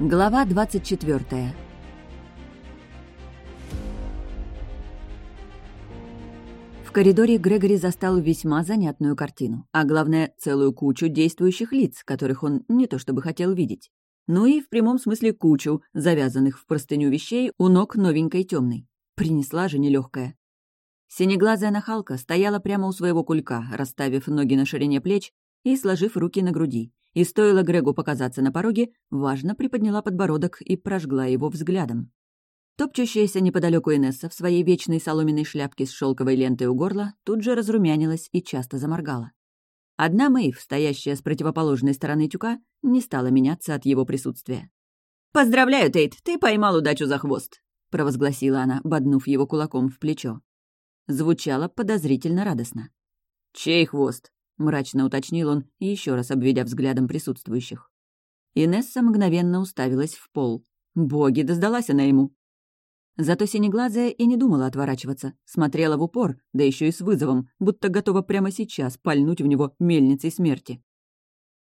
Глава 24 В коридоре Грегори застал весьма занятную картину, а главное, целую кучу действующих лиц, которых он не то чтобы хотел видеть. Ну и в прямом смысле кучу, завязанных в простыню вещей у ног новенькой темной. Принесла же нелегкая. Синеглазая нахалка стояла прямо у своего кулька, расставив ноги на ширине плеч и сложив руки на груди, и стоило Грегу показаться на пороге, важно приподняла подбородок и прожгла его взглядом. Топчущаяся неподалеку Инесса в своей вечной соломенной шляпке с шелковой лентой у горла тут же разрумянилась и часто заморгала. Одна Мэйв, стоящая с противоположной стороны тюка, не стала меняться от его присутствия. «Поздравляю, Тейт, ты поймал удачу за хвост!» — провозгласила она, боднув его кулаком в плечо. Звучало подозрительно радостно. «Чей хвост?» — мрачно уточнил он, еще раз обведя взглядом присутствующих. Инесса мгновенно уставилась в пол. Боги, да сдалась она ему. Зато синеглазая и не думала отворачиваться, смотрела в упор, да еще и с вызовом, будто готова прямо сейчас пальнуть в него мельницей смерти.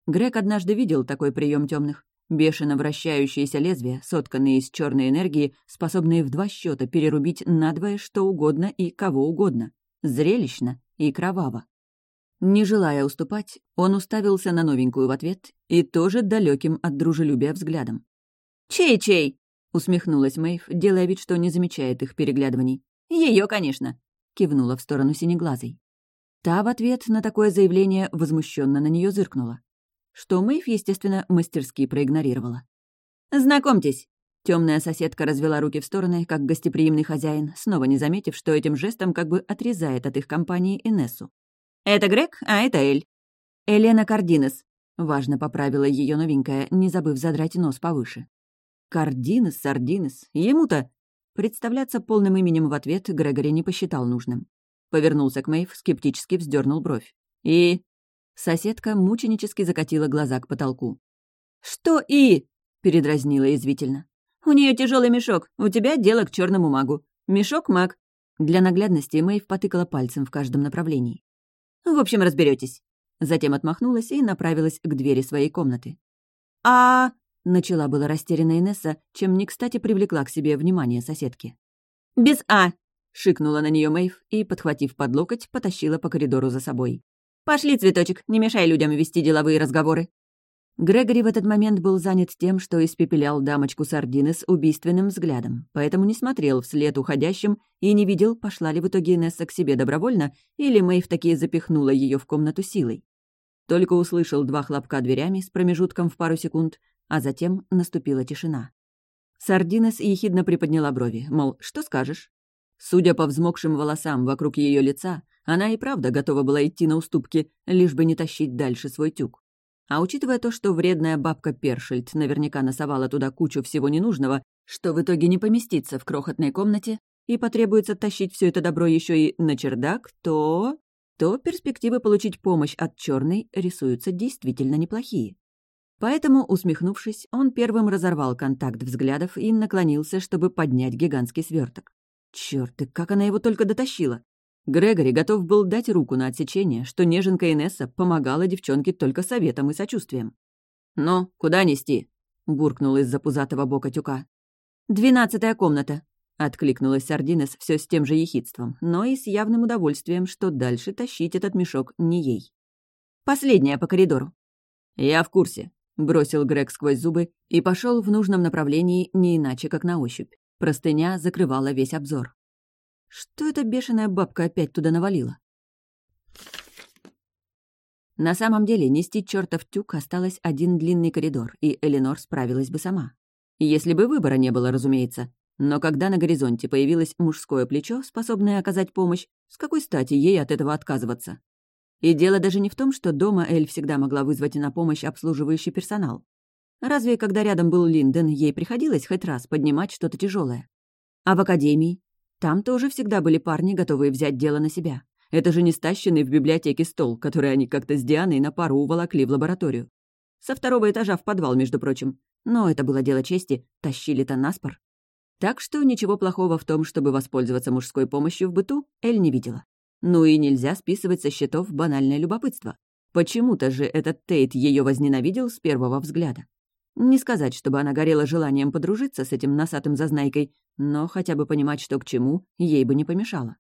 Грег однажды видел такой прием темных. Бешено вращающиеся лезвия, сотканные из черной энергии, способные в два счета перерубить надвое что угодно и кого угодно. Зрелищно и кроваво. Не желая уступать, он уставился на новенькую в ответ и тоже далеким от дружелюбия взглядом. «Чей-чей?» — усмехнулась Мэйв, делая вид, что не замечает их переглядываний. Ее, конечно!» — кивнула в сторону синеглазой. Та в ответ на такое заявление возмущенно на нее зыркнула. Что Мэйв, естественно, мастерски проигнорировала. «Знакомьтесь!» Темная соседка развела руки в стороны, как гостеприимный хозяин, снова не заметив, что этим жестом как бы отрезает от их компании Инессу. «Это Грег, а это Эль». «Элена Кардинес», — важно поправила ее новенькая, не забыв задрать нос повыше. «Кардинес, Сардинес, ему-то...» Представляться полным именем в ответ Грегори не посчитал нужным. Повернулся к Мэйв, скептически вздернул бровь. «И...» Соседка мученически закатила глаза к потолку. «Что «и»?» — передразнила язвительно. «У нее тяжелый мешок, у тебя дело к черному магу. Мешок маг». Для наглядности Мэйв потыкала пальцем в каждом направлении. В общем, разберетесь. Затем отмахнулась и направилась к двери своей комнаты. «А...» — начала была растерянная Инесса, чем не кстати привлекла к себе внимание соседки. «Без «а», — шикнула на нее Мэйв и, подхватив под локоть, потащила по коридору за собой. «Пошли, цветочек, не мешай людям вести деловые разговоры». Грегори в этот момент был занят тем, что испепелял дамочку Сардины с убийственным взглядом, поэтому не смотрел вслед уходящим и не видел, пошла ли в итоге Инесса к себе добровольно, или Мэйв таки запихнула ее в комнату силой. Только услышал два хлопка дверями с промежутком в пару секунд, а затем наступила тишина. Сардинес ехидно приподняла брови, мол, что скажешь? Судя по взмокшим волосам вокруг ее лица, она и правда готова была идти на уступки, лишь бы не тащить дальше свой тюк. А учитывая то, что вредная бабка Першельд наверняка носовала туда кучу всего ненужного, что в итоге не поместится в крохотной комнате, и потребуется тащить все это добро еще и на чердак, то... то перспективы получить помощь от черной рисуются действительно неплохие. Поэтому, усмехнувшись, он первым разорвал контакт взглядов и наклонился, чтобы поднять гигантский сверток. Черт, как она его только дотащила! Грегори готов был дать руку на отсечение, что неженка Инесса помогала девчонке только советом и сочувствием. «Ну, куда нести?» — буркнул из-за пузатого бока тюка. «Двенадцатая комната», — откликнулась Сардинес все с тем же ехидством, но и с явным удовольствием, что дальше тащить этот мешок не ей. «Последняя по коридору». «Я в курсе», — бросил Грег сквозь зубы и пошел в нужном направлении не иначе, как на ощупь. Простыня закрывала весь обзор. Что эта бешеная бабка опять туда навалила? На самом деле, нести чертов тюк осталось один длинный коридор, и Эленор справилась бы сама. Если бы выбора не было, разумеется. Но когда на горизонте появилось мужское плечо, способное оказать помощь, с какой стати ей от этого отказываться? И дело даже не в том, что дома Эль всегда могла вызвать на помощь обслуживающий персонал. Разве когда рядом был Линден, ей приходилось хоть раз поднимать что-то тяжелое? А в академии? Там тоже всегда были парни, готовые взять дело на себя. Это же не стащенный в библиотеке стол, который они как-то с Дианой на пару уволокли в лабораторию. Со второго этажа в подвал, между прочим. Но это было дело чести, тащили-то наспор. Так что ничего плохого в том, чтобы воспользоваться мужской помощью в быту, Эль не видела. Ну и нельзя списывать со счетов банальное любопытство. Почему-то же этот Тейт ее возненавидел с первого взгляда. Не сказать, чтобы она горела желанием подружиться с этим носатым зазнайкой, но хотя бы понимать, что к чему, ей бы не помешало.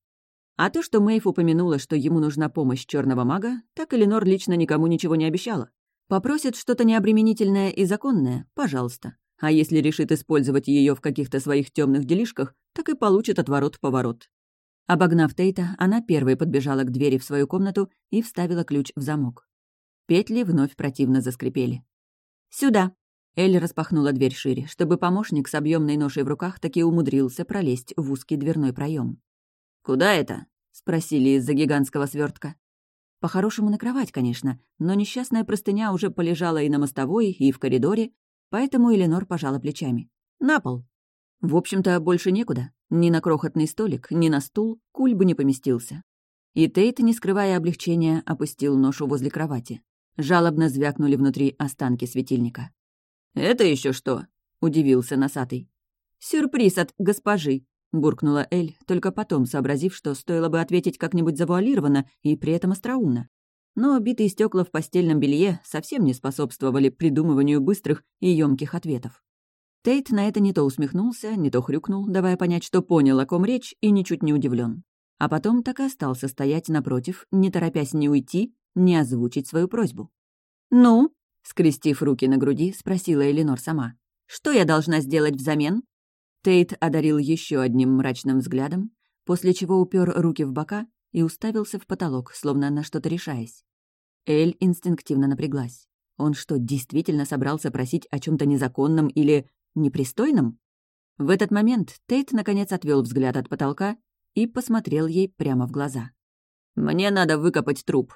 А то, что Мэйв упомянула, что ему нужна помощь черного мага, так Эленор лично никому ничего не обещала. Попросит что-то необременительное и законное — пожалуйста. А если решит использовать ее в каких-то своих темных делишках, так и получит отворот-поворот. Обогнав Тейта, она первой подбежала к двери в свою комнату и вставила ключ в замок. Петли вновь противно заскрипели. «Сюда!» Элли распахнула дверь шире, чтобы помощник с объемной ношей в руках таки умудрился пролезть в узкий дверной проем. «Куда это?» — спросили из-за гигантского свертка. По-хорошему на кровать, конечно, но несчастная простыня уже полежала и на мостовой, и в коридоре, поэтому Эленор пожала плечами. «На пол!» В общем-то, больше некуда. Ни на крохотный столик, ни на стул куль бы не поместился. И Тейт, не скрывая облегчения, опустил ношу возле кровати. Жалобно звякнули внутри останки светильника. «Это еще что?» — удивился носатый. «Сюрприз от госпожи», — буркнула Эль, только потом сообразив, что стоило бы ответить как-нибудь завуалированно и при этом остроумно. Но битые стекла в постельном белье совсем не способствовали придумыванию быстрых и ёмких ответов. Тейт на это не то усмехнулся, не то хрюкнул, давая понять, что понял, о ком речь, и ничуть не удивлен. А потом так и остался стоять напротив, не торопясь ни уйти, ни озвучить свою просьбу. «Ну?» — скрестив руки на груди, спросила Эленор сама. «Что я должна сделать взамен?» Тейт одарил еще одним мрачным взглядом, после чего упер руки в бока и уставился в потолок, словно на что-то решаясь. Эль инстинктивно напряглась. Он что, действительно собрался просить о чем то незаконном или непристойном? В этот момент Тейт наконец отвел взгляд от потолка и посмотрел ей прямо в глаза. «Мне надо выкопать труп»,